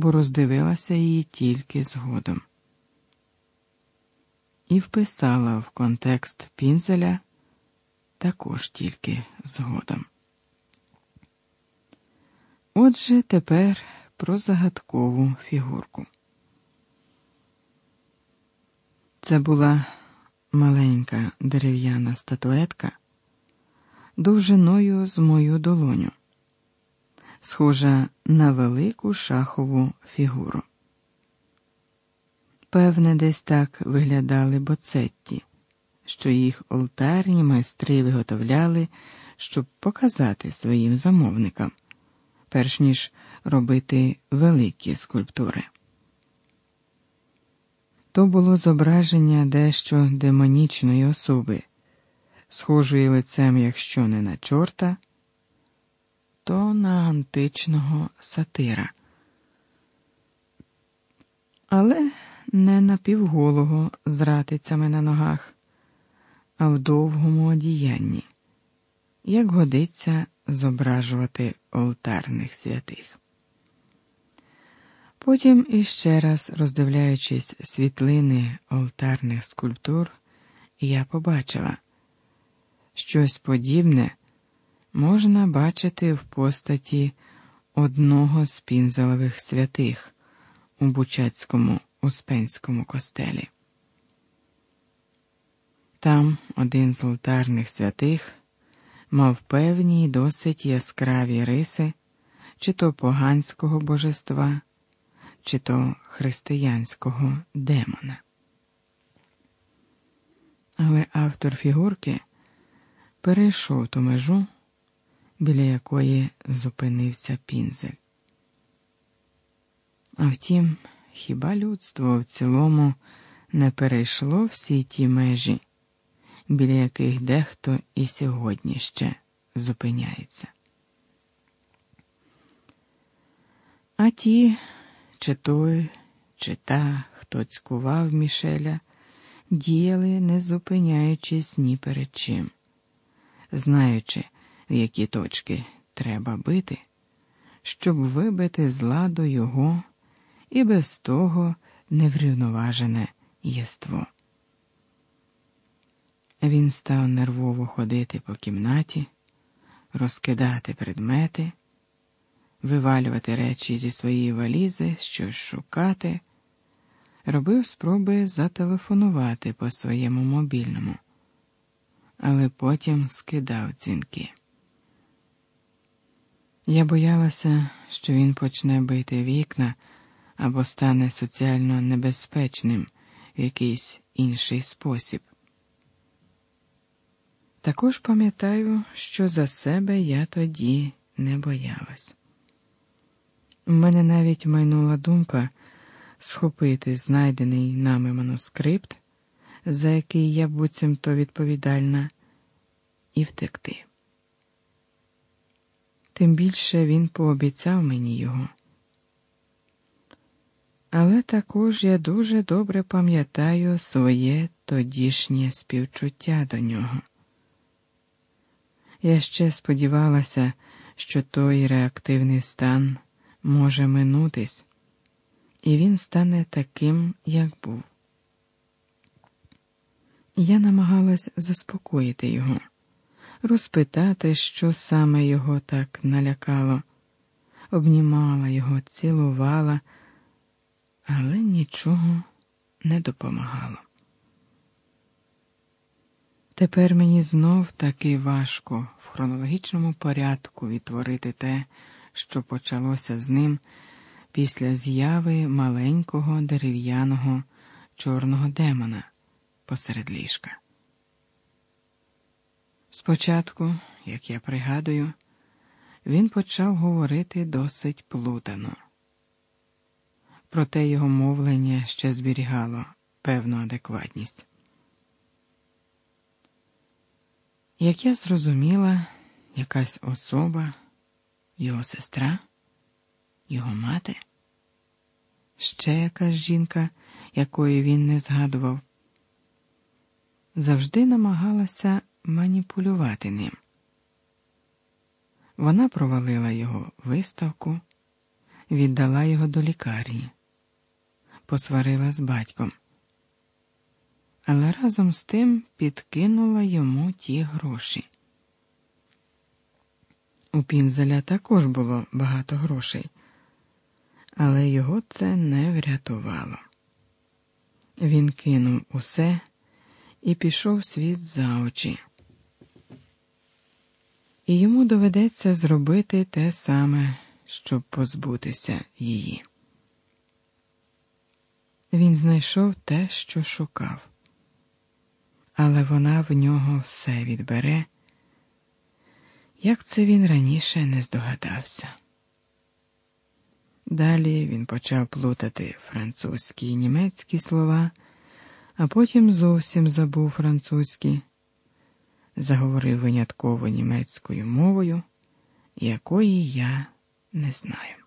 бо роздивилася її тільки згодом. І вписала в контекст пінзеля також тільки згодом. Отже, тепер про загадкову фігурку. Це була маленька дерев'яна статуетка довжиною з мою долоню, схожа на велику шахову фігуру. Певне, десь так виглядали боцетті, що їх олтарні майстри виготовляли, щоб показати своїм замовникам, перш ніж робити великі скульптури. То було зображення дещо демонічної особи, схожої лицем, якщо не на чорта, то на античного сатира. Але не напівголого з ратицями на ногах, а в довгому одіянні, як годиться зображувати олтарних святих. Потім іще раз, роздивляючись світлини олтарних скульптур, я побачила щось подібне можна бачити в постаті одного з пінзелевих святих у Бучацькому Успенському костелі. Там один з олтарних святих мав певні й досить яскраві риси, чи то поганського божества чи то християнського демона. Але автор фігурки перейшов ту межу, біля якої зупинився пінзель. А втім, хіба людство в цілому не перейшло всі ті межі, біля яких дехто і сьогодні ще зупиняється? А ті, чи той, чи та, хто цькував Мішеля, діяли, не зупиняючись ні перед чим, знаючи, в які точки треба бити, щоб вибити з ладу його і без того неврівноважене єство. Він став нервово ходити по кімнаті, розкидати предмети вивалювати речі зі своєї валізи, щось шукати, робив спроби зателефонувати по своєму мобільному, але потім скидав дзвінки. Я боялася, що він почне бити вікна або стане соціально небезпечним в якийсь інший спосіб. Також пам'ятаю, що за себе я тоді не боялась. У мене навіть майнула думка схопити знайдений нами манускрипт, за який я буцімто відповідальна, і втекти. Тим більше він пообіцяв мені його. Але також я дуже добре пам'ятаю своє тодішнє співчуття до нього. Я ще сподівалася, що той реактивний стан може минутись, і він стане таким, як був. Я намагалась заспокоїти його, розпитати, що саме його так налякало, обнімала його, цілувала, але нічого не допомагало. Тепер мені знов таки важко в хронологічному порядку відтворити те, що почалося з ним після зяви маленького дерев'яного чорного демона посеред ліжка. Спочатку, як я пригадую, він почав говорити досить плутано. Проте його мовлення ще зберігало певну адекватність. Як я зрозуміла, якась особа його сестра, його мати, ще якась жінка, якої він не згадував, завжди намагалася маніпулювати ним. Вона провалила його виставку, віддала його до лікарні, посварила з батьком, але разом з тим підкинула йому ті гроші. У Пінзеля також було багато грошей, але його це не врятувало. Він кинув усе і пішов світ за очі. І йому доведеться зробити те саме, щоб позбутися її. Він знайшов те, що шукав, але вона в нього все відбере, як це він раніше не здогадався. Далі він почав плутати французькі і німецькі слова, а потім зовсім забув французькі, заговорив винятково німецькою мовою, якої я не знаю.